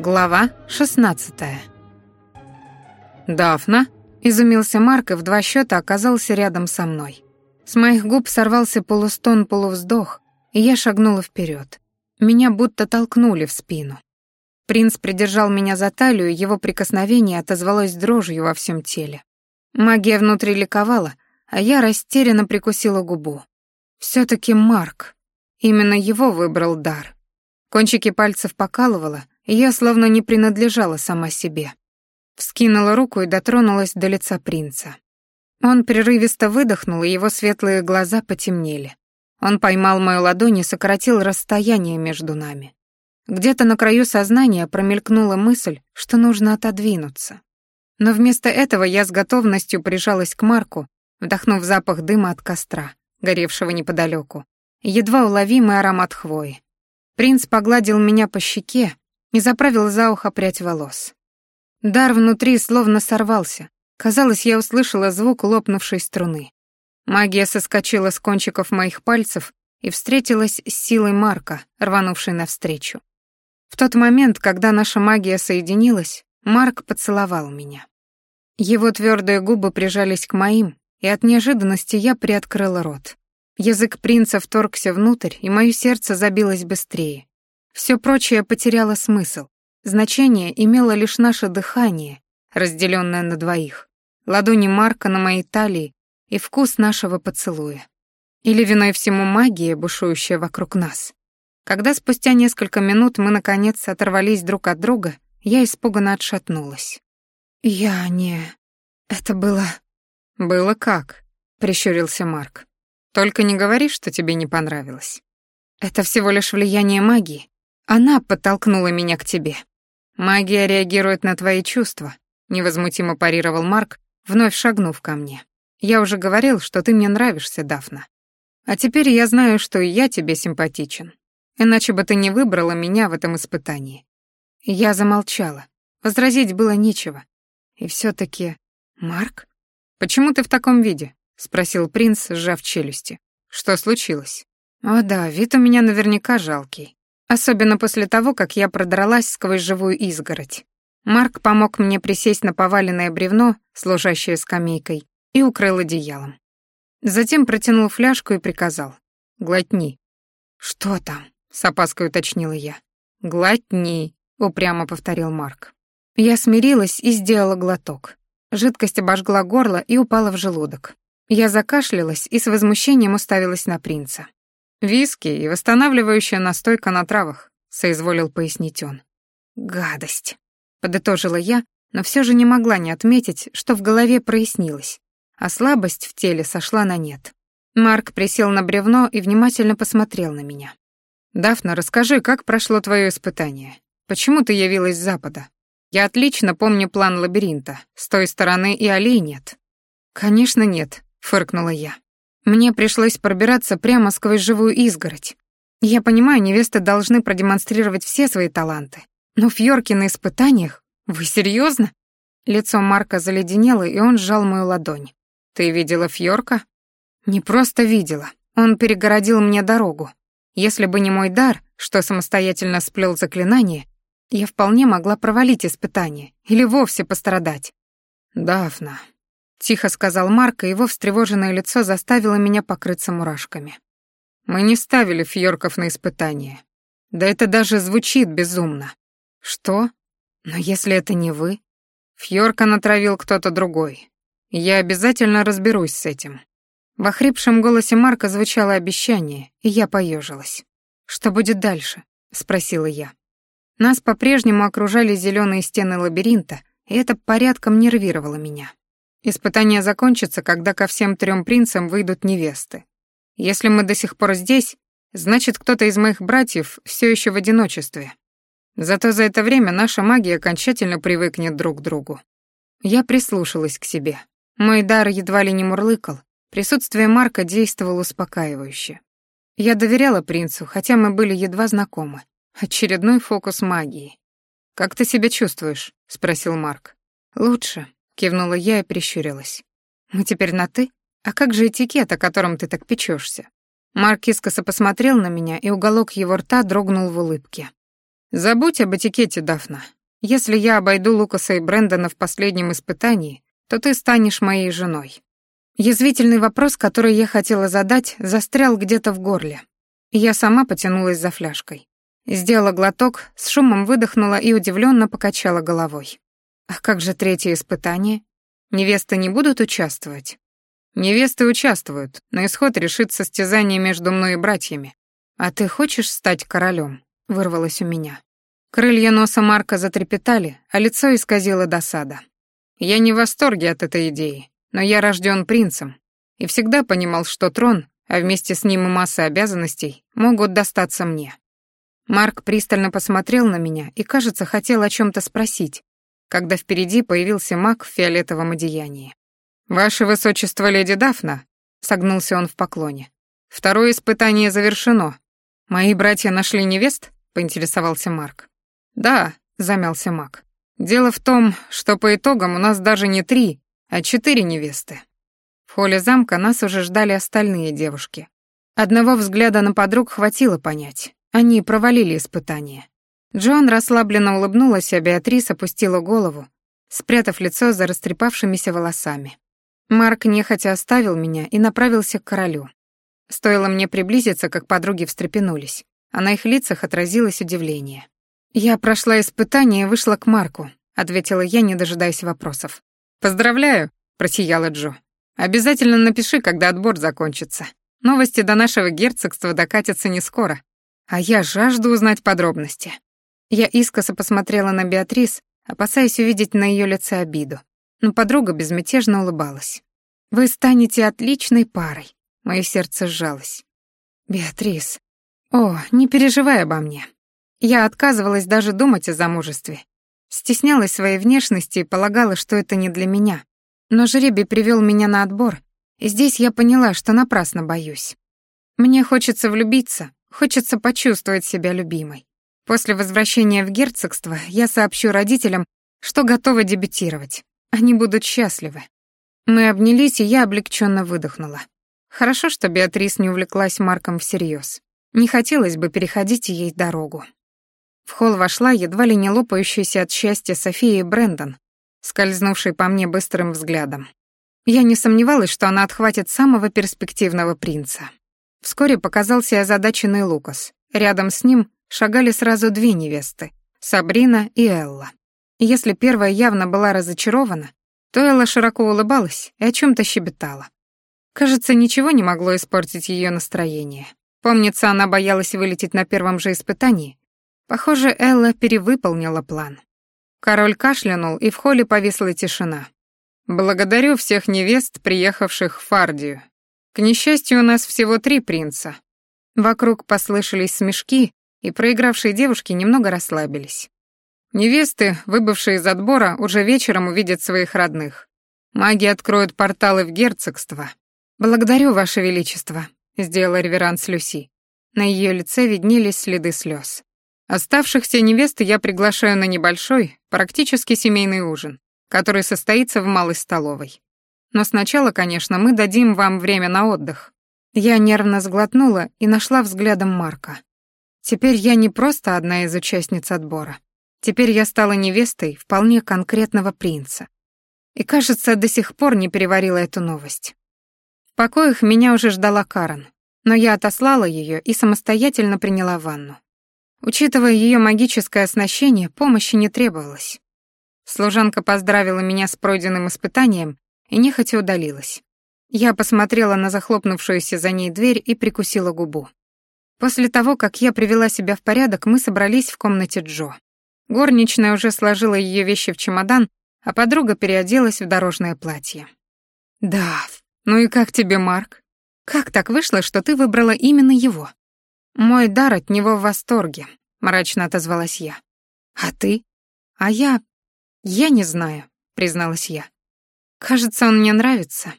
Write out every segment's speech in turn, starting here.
Глава 16 «Дафна?» — изумился Марк и в два счета оказался рядом со мной. С моих губ сорвался полустон-полувздох, и я шагнула вперед. Меня будто толкнули в спину. Принц придержал меня за талию, его прикосновение отозвалось дрожью во всем теле. Магия внутри ликовала, а я растерянно прикусила губу. все таки Марк. Именно его выбрал дар. Кончики пальцев покалывало, я словно не принадлежала сама себе. Вскинула руку и дотронулась до лица принца. Он прерывисто выдохнул, и его светлые глаза потемнели. Он поймал мою ладонь и сократил расстояние между нами. Где-то на краю сознания промелькнула мысль, что нужно отодвинуться. Но вместо этого я с готовностью прижалась к Марку, вдохнув запах дыма от костра, горевшего неподалеку, едва уловимый аромат хвои. Принц погладил меня по щеке и заправил за ухо прядь волос. Дар внутри словно сорвался. Казалось, я услышала звук лопнувшей струны. Магия соскочила с кончиков моих пальцев и встретилась с силой Марка, рванувшей навстречу. В тот момент, когда наша магия соединилась, Марк поцеловал меня. Его твердые губы прижались к моим, и от неожиданности я приоткрыла рот. Язык принца вторгся внутрь, и мое сердце забилось быстрее. Все прочее потеряло смысл. Значение имело лишь наше дыхание, разделенное на двоих, ладони Марка на моей талии и вкус нашего поцелуя. Или виной всему магия, бушующая вокруг нас. Когда спустя несколько минут мы, наконец, оторвались друг от друга, я испуганно отшатнулась. «Я не... Это было...» «Было как?» — прищурился Марк. «Только не говори, что тебе не понравилось. Это всего лишь влияние магии. Она подтолкнула меня к тебе. Магия реагирует на твои чувства», — невозмутимо парировал Марк, вновь шагнув ко мне. «Я уже говорил, что ты мне нравишься, Дафна. А теперь я знаю, что и я тебе симпатичен. Иначе бы ты не выбрала меня в этом испытании. Я замолчала. Возразить было нечего. И все таки Марк? Почему ты в таком виде? спросил принц, сжав челюсти. Что случилось? О да, вид у меня наверняка жалкий. Особенно после того, как я продралась сквозь живую изгородь. Марк помог мне присесть на поваленное бревно, служащее скамейкой, и укрыл одеялом. Затем протянул фляжку и приказал. «Глотни». «Что там?» с опаской уточнила я. «Глотни», — упрямо повторил Марк. Я смирилась и сделала глоток. Жидкость обожгла горло и упала в желудок. Я закашлялась и с возмущением уставилась на принца. «Виски и восстанавливающая настойка на травах», — соизволил пояснить он. «Гадость», — подытожила я, но все же не могла не отметить, что в голове прояснилось, а слабость в теле сошла на нет. Марк присел на бревно и внимательно посмотрел на меня. «Дафна, расскажи, как прошло твое испытание? Почему ты явилась с запада? Я отлично помню план лабиринта. С той стороны и аллей нет». «Конечно нет», — фыркнула я. «Мне пришлось пробираться прямо сквозь живую изгородь. Я понимаю, невесты должны продемонстрировать все свои таланты. Но Фьорки на испытаниях? Вы серьезно? Лицо Марка заледенело, и он сжал мою ладонь. «Ты видела Фьорка?» «Не просто видела. Он перегородил мне дорогу. Если бы не мой дар, что самостоятельно сплел заклинание, я вполне могла провалить испытание или вовсе пострадать. «Дафна», — тихо сказал Марк, и его встревоженное лицо заставило меня покрыться мурашками. «Мы не ставили фьорков на испытание. Да это даже звучит безумно». «Что? Но если это не вы?» Фьорка натравил кто-то другой. Я обязательно разберусь с этим. В охрипшем голосе Марка звучало обещание, и я поежилась. «Что будет дальше?» — спросила я. Нас по-прежнему окружали зеленые стены лабиринта, и это порядком нервировало меня. Испытание закончится, когда ко всем трем принцам выйдут невесты. Если мы до сих пор здесь, значит, кто-то из моих братьев все еще в одиночестве. Зато за это время наша магия окончательно привыкнет друг к другу. Я прислушалась к себе. Мой дар едва ли не мурлыкал, Присутствие Марка действовало успокаивающе. Я доверяла принцу, хотя мы были едва знакомы. Очередной фокус магии. «Как ты себя чувствуешь?» — спросил Марк. «Лучше», — кивнула я и прищурилась. «Мы теперь на «ты»? А как же этикет, о котором ты так печешься?» Марк искоса посмотрел на меня, и уголок его рта дрогнул в улыбке. Забудь об этикете, Дафна. Если я обойду Лукаса и Брэндона в последнем испытании, то ты станешь моей женой. Язвительный вопрос, который я хотела задать, застрял где-то в горле. Я сама потянулась за фляжкой. Сделала глоток, с шумом выдохнула и удивленно покачала головой. А как же третье испытание? Невесты не будут участвовать? Невесты участвуют, но исход решит состязание между мной и братьями. А ты хочешь стать королем? Вырвалось у меня. Крылья носа Марка затрепетали, а лицо исказило досада. Я не в восторге от этой идеи, но я рожден принцем и всегда понимал, что трон, а вместе с ним и масса обязанностей, могут достаться мне. Марк пристально посмотрел на меня и, кажется, хотел о чем то спросить, когда впереди появился маг в фиолетовом одеянии. «Ваше высочество, леди Дафна», — согнулся он в поклоне. «Второе испытание завершено. Мои братья нашли невест?» — поинтересовался Марк. «Да», — замялся маг. «Дело в том, что по итогам у нас даже не три, а четыре невесты». В холле замка нас уже ждали остальные девушки. Одного взгляда на подруг хватило понять. Они провалили испытание. Джоан расслабленно улыбнулась, а Беатрис опустила голову, спрятав лицо за растрепавшимися волосами. Марк нехотя оставил меня и направился к королю. Стоило мне приблизиться, как подруги встрепенулись, а на их лицах отразилось удивление. «Я прошла испытание и вышла к Марку», — ответила я, не дожидаясь вопросов. «Поздравляю», — просияла Джо. «Обязательно напиши, когда отбор закончится. Новости до нашего герцогства докатятся не скоро. А я жажду узнать подробности». Я искоса посмотрела на Беатрис, опасаясь увидеть на ее лице обиду но подруга безмятежно улыбалась. «Вы станете отличной парой», — мое сердце сжалось. «Беатрис, о, не переживай обо мне. Я отказывалась даже думать о замужестве. Стеснялась своей внешности и полагала, что это не для меня. Но жребий привел меня на отбор, и здесь я поняла, что напрасно боюсь. Мне хочется влюбиться, хочется почувствовать себя любимой. После возвращения в герцогство я сообщу родителям, что готова дебютировать. Они будут счастливы. Мы обнялись, и я облегченно выдохнула. Хорошо, что Беатрис не увлеклась Марком всерьез. Не хотелось бы переходить ей дорогу. В холл вошла едва ли не лопающаяся от счастья София Брэндон, скользнувший по мне быстрым взглядом. Я не сомневалась, что она отхватит самого перспективного принца. Вскоре показался озадаченный Лукас. Рядом с ним шагали сразу две невесты — Сабрина и Элла. Если первая явно была разочарована, то Элла широко улыбалась и о чем то щебетала. Кажется, ничего не могло испортить ее настроение. Помнится, она боялась вылететь на первом же испытании. Похоже, Элла перевыполнила план. Король кашлянул, и в холле повисла тишина. «Благодарю всех невест, приехавших в Фардию. К несчастью, у нас всего три принца». Вокруг послышались смешки, и проигравшие девушки немного расслабились. Невесты, выбывшие из отбора, уже вечером увидят своих родных. Маги откроют порталы в герцогство. Благодарю, Ваше Величество, сделала реверанс Люси. На ее лице виднелись следы слез. Оставшихся невест я приглашаю на небольшой, практически семейный ужин, который состоится в малой столовой. Но сначала, конечно, мы дадим вам время на отдых. Я нервно сглотнула и нашла взглядом Марка. Теперь я не просто одна из участниц отбора. Теперь я стала невестой вполне конкретного принца. И, кажется, до сих пор не переварила эту новость. В покоях меня уже ждала Карен, но я отослала ее и самостоятельно приняла ванну. Учитывая ее магическое оснащение, помощи не требовалось. Служанка поздравила меня с пройденным испытанием и нехотя удалилась. Я посмотрела на захлопнувшуюся за ней дверь и прикусила губу. После того, как я привела себя в порядок, мы собрались в комнате Джо. Горничная уже сложила ее вещи в чемодан, а подруга переоделась в дорожное платье. «Да, ну и как тебе, Марк? Как так вышло, что ты выбрала именно его?» «Мой дар от него в восторге», — мрачно отозвалась я. «А ты?» «А я... я не знаю», — призналась я. «Кажется, он мне нравится.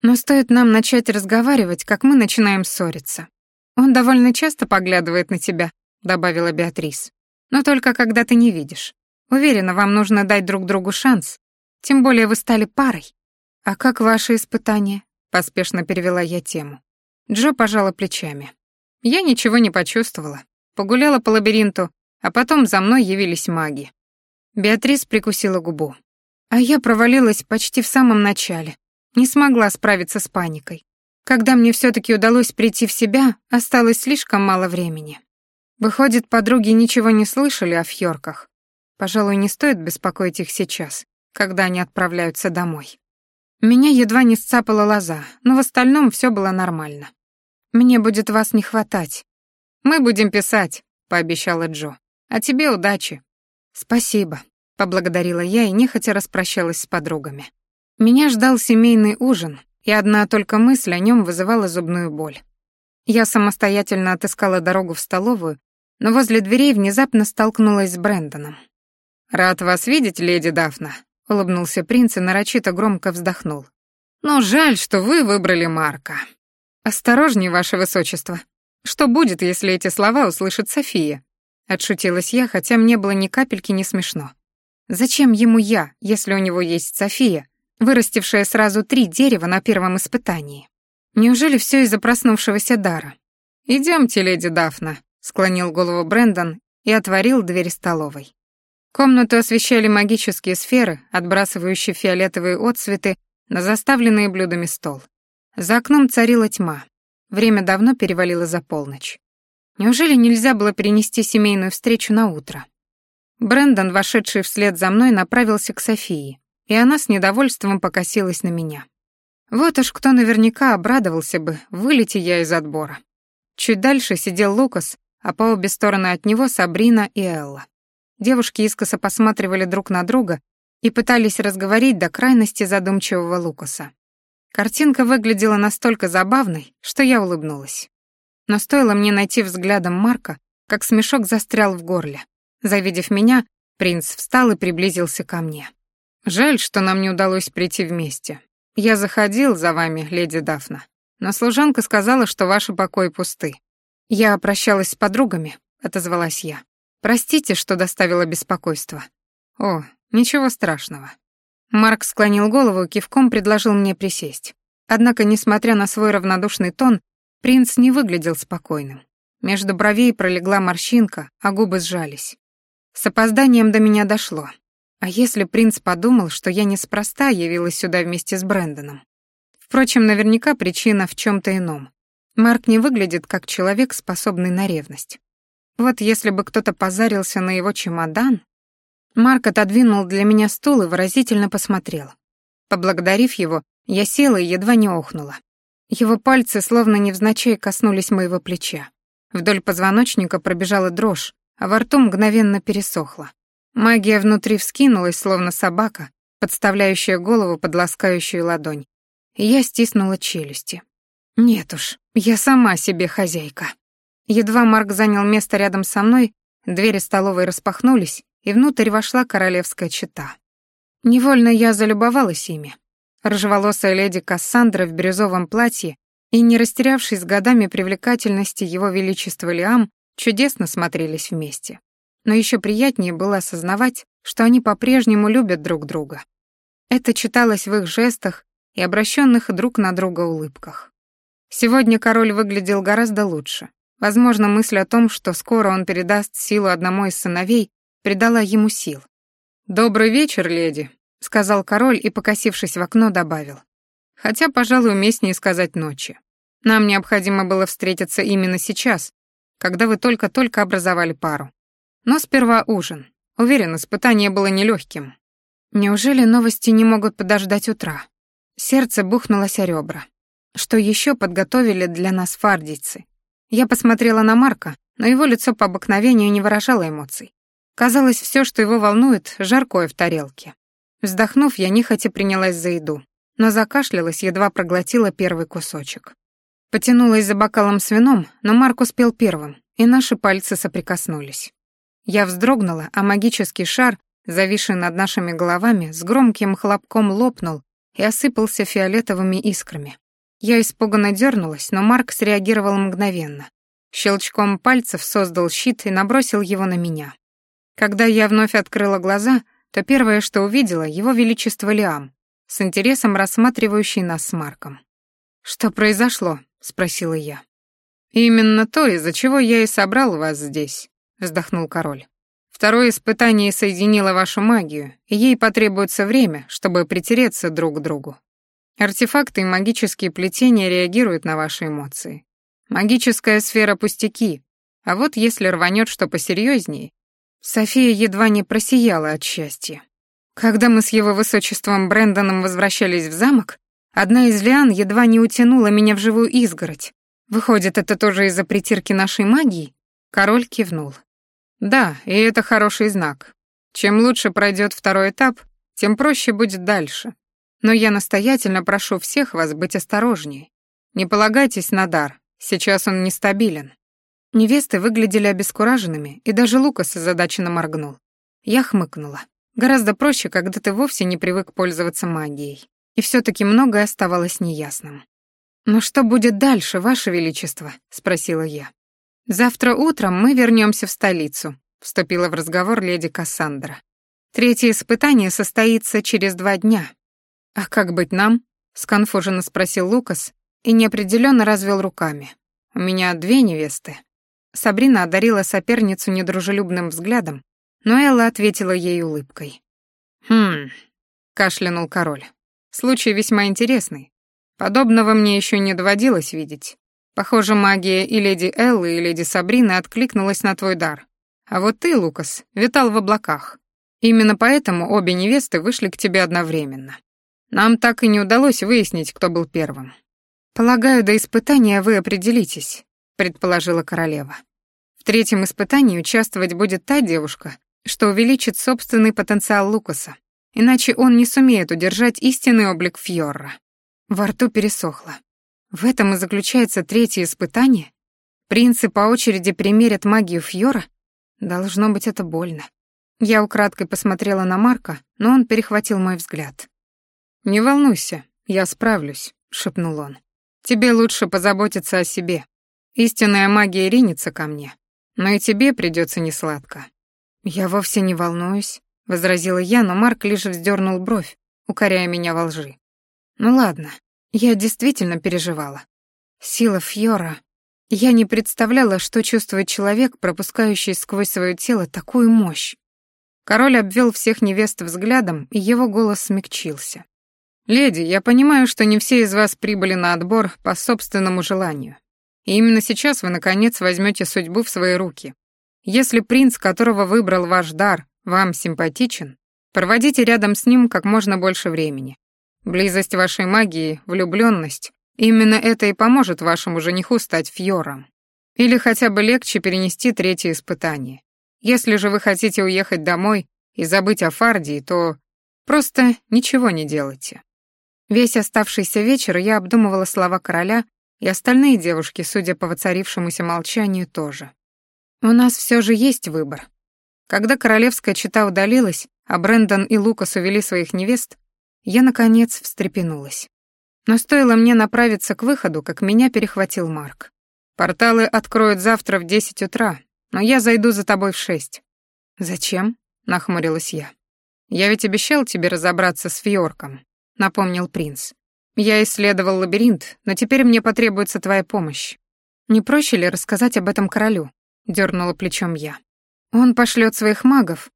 Но стоит нам начать разговаривать, как мы начинаем ссориться. Он довольно часто поглядывает на тебя», — добавила Беатрис. Но только когда ты не видишь. Уверена, вам нужно дать друг другу шанс. Тем более вы стали парой. А как ваши испытания? Поспешно перевела я тему. Джо пожала плечами. Я ничего не почувствовала. Погуляла по лабиринту, а потом за мной явились маги. Беатрис прикусила губу. А я провалилась почти в самом начале, не смогла справиться с паникой. Когда мне все таки удалось прийти в себя, осталось слишком мало времени. Выходит, подруги ничего не слышали о фьорках. Пожалуй, не стоит беспокоить их сейчас, когда они отправляются домой. Меня едва не сцапала лоза, но в остальном все было нормально. Мне будет вас не хватать. Мы будем писать, пообещала Джо. А тебе удачи. Спасибо, поблагодарила я и нехотя распрощалась с подругами. Меня ждал семейный ужин, и одна только мысль о нем вызывала зубную боль. Я самостоятельно отыскала дорогу в столовую, но возле дверей внезапно столкнулась с Брэндоном. «Рад вас видеть, леди Дафна», — улыбнулся принц и нарочито громко вздохнул. «Но жаль, что вы выбрали Марка. Осторожнее, ваше высочество. Что будет, если эти слова услышит София?» Отшутилась я, хотя мне было ни капельки не смешно. «Зачем ему я, если у него есть София, вырастившая сразу три дерева на первом испытании? Неужели все из-за проснувшегося дара?» «Идемте, леди Дафна», — склонил голову Брэндон и отворил дверь столовой. Комнату освещали магические сферы, отбрасывающие фиолетовые отсветы на заставленные блюдами стол. За окном царила тьма. Время давно перевалило за полночь. Неужели нельзя было перенести семейную встречу на утро? Брэндон, вошедший вслед за мной, направился к Софии, и она с недовольством покосилась на меня. Вот уж кто наверняка обрадовался бы, вылети я из отбора. Чуть дальше сидел Лукас, а по обе стороны от него Сабрина и Элла. Девушки искоса посматривали друг на друга и пытались разговорить до крайности задумчивого Лукаса. Картинка выглядела настолько забавной, что я улыбнулась. Но стоило мне найти взглядом Марка, как смешок застрял в горле. Завидев меня, принц встал и приблизился ко мне. «Жаль, что нам не удалось прийти вместе. Я заходил за вами, леди Дафна, но служанка сказала, что ваши покои пусты. Я прощалась с подругами», — отозвалась я. Простите, что доставила беспокойство. О, ничего страшного. Марк склонил голову и кивком предложил мне присесть. Однако, несмотря на свой равнодушный тон, принц не выглядел спокойным. Между бровей пролегла морщинка, а губы сжались. С опозданием до меня дошло. А если принц подумал, что я неспроста явилась сюда вместе с Брэндоном? Впрочем, наверняка причина в чем то ином. Марк не выглядит как человек, способный на ревность. Вот если бы кто-то позарился на его чемодан... Марк отодвинул для меня стул и выразительно посмотрел. Поблагодарив его, я села и едва не охнула. Его пальцы словно невзначай коснулись моего плеча. Вдоль позвоночника пробежала дрожь, а во рту мгновенно пересохло. Магия внутри вскинулась, словно собака, подставляющая голову под ласкающую ладонь. Я стиснула челюсти. Нет уж, я сама себе хозяйка. Едва Марк занял место рядом со мной, двери столовой распахнулись, и внутрь вошла королевская чета. Невольно я залюбовалась ими. Рыжеволосая леди Кассандра в бирюзовом платье и, не растерявшись годами привлекательности его величества Лиам, чудесно смотрелись вместе. Но еще приятнее было осознавать, что они по-прежнему любят друг друга. Это читалось в их жестах и обращенных друг на друга улыбках. Сегодня король выглядел гораздо лучше. Возможно, мысль о том, что скоро он передаст силу одному из сыновей, придала ему сил. «Добрый вечер, леди», — сказал король и, покосившись в окно, добавил. «Хотя, пожалуй, уместнее сказать ночи. Нам необходимо было встретиться именно сейчас, когда вы только-только образовали пару. Но сперва ужин. Уверен, испытание было нелегким. Неужели новости не могут подождать утра? Сердце бухнулось о ребра. Что еще подготовили для нас фардийцы? Я посмотрела на Марка, но его лицо по обыкновению не выражало эмоций. Казалось, все, что его волнует, жаркое в тарелке. Вздохнув, я нехотя принялась за еду, но закашлялась, едва проглотила первый кусочек. Потянулась за бокалом с вином, но Марк успел первым, и наши пальцы соприкоснулись. Я вздрогнула, а магический шар, зависший над нашими головами, с громким хлопком лопнул и осыпался фиолетовыми искрами. Я испуганно дернулась, но Марк среагировал мгновенно. Щелчком пальцев создал щит и набросил его на меня. Когда я вновь открыла глаза, то первое, что увидела, его величество Лиам, с интересом рассматривающий нас с Марком. «Что произошло?» — спросила я. «Именно то, из-за чего я и собрал вас здесь», вздохнул король. Второе испытание соединило вашу магию, и ей потребуется время, чтобы притереться друг к другу. Артефакты и магические плетения реагируют на ваши эмоции. Магическая сфера пустяки, а вот если рванет что посерьезнее, София едва не просияла от счастья. Когда мы с его высочеством Брэндоном возвращались в замок, одна из лиан едва не утянула меня в живую изгородь. Выходит, это тоже из-за притирки нашей магии? Король кивнул. Да, и это хороший знак. Чем лучше пройдет второй этап, тем проще будет дальше. Но я настоятельно прошу всех вас быть осторожнее. Не полагайтесь на дар, сейчас он нестабилен. Невесты выглядели обескураженными, и даже Лукас озадаченно моргнул. Я хмыкнула. Гораздо проще, когда ты вовсе не привык пользоваться магией. И все таки многое оставалось неясным. «Но что будет дальше, Ваше Величество?» — спросила я. «Завтра утром мы вернемся в столицу», — вступила в разговор леди Кассандра. «Третье испытание состоится через два дня». «А как быть нам?» — сконфуженно спросил Лукас и неопределенно развел руками. «У меня две невесты». Сабрина одарила соперницу недружелюбным взглядом, но Элла ответила ей улыбкой. «Хм...» — кашлянул король. «Случай весьма интересный. Подобного мне еще не доводилось видеть. Похоже, магия и леди Эллы, и леди Сабрины откликнулась на твой дар. А вот ты, Лукас, витал в облаках. Именно поэтому обе невесты вышли к тебе одновременно. Нам так и не удалось выяснить, кто был первым. Полагаю, до испытания вы определитесь, предположила королева. В третьем испытании участвовать будет та девушка, что увеличит собственный потенциал Лукаса, иначе он не сумеет удержать истинный облик Фьорра. Во рту пересохло. В этом и заключается третье испытание? Принцы по очереди примерят магию Фьора? Должно быть, это больно. Я украдкой посмотрела на Марка, но он перехватил мой взгляд. «Не волнуйся, я справлюсь», — шепнул он. «Тебе лучше позаботиться о себе. Истинная магия ринется ко мне, но и тебе придется несладко». «Я вовсе не волнуюсь», — возразила я, но Марк лишь вздернул бровь, укоряя меня во лжи. «Ну ладно, я действительно переживала. Сила Фьора. Я не представляла, что чувствует человек, пропускающий сквозь свое тело такую мощь. Король обвел всех невест взглядом, и его голос смягчился. «Леди, я понимаю, что не все из вас прибыли на отбор по собственному желанию. И именно сейчас вы, наконец, возьмете судьбу в свои руки. Если принц, которого выбрал ваш дар, вам симпатичен, проводите рядом с ним как можно больше времени. Близость вашей магии, влюблённость, именно это и поможет вашему жениху стать фьором. Или хотя бы легче перенести третье испытание. Если же вы хотите уехать домой и забыть о Фардии, то просто ничего не делайте. Весь оставшийся вечер я обдумывала слова короля, и остальные девушки, судя по воцарившемуся молчанию, тоже. У нас все же есть выбор. Когда королевская чита удалилась, а Брэндон и Лукас увели своих невест, я, наконец, встрепенулась. Но стоило мне направиться к выходу, как меня перехватил Марк. «Порталы откроют завтра в десять утра, но я зайду за тобой в шесть». «Зачем?» — нахмурилась я. «Я ведь обещал тебе разобраться с Фьорком», — напомнил принц. «Я исследовал лабиринт, но теперь мне потребуется твоя помощь. Не проще ли рассказать об этом королю?» — дернула плечом я. «Он пошлет своих магов,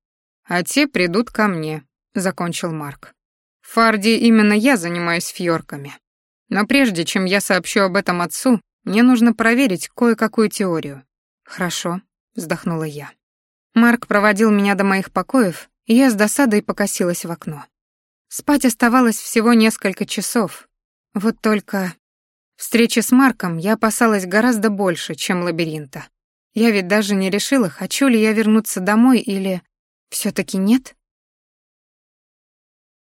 а те придут ко мне», — закончил Марк. Фарди, именно я занимаюсь фьорками. Но прежде чем я сообщу об этом отцу, мне нужно проверить кое-какую теорию. Хорошо, вздохнула я. Марк проводил меня до моих покоев, и я с досадой покосилась в окно. Спать оставалось всего несколько часов. Вот только встречи с Марком я опасалась гораздо больше, чем лабиринта. Я ведь даже не решила, хочу ли я вернуться домой или все таки нет.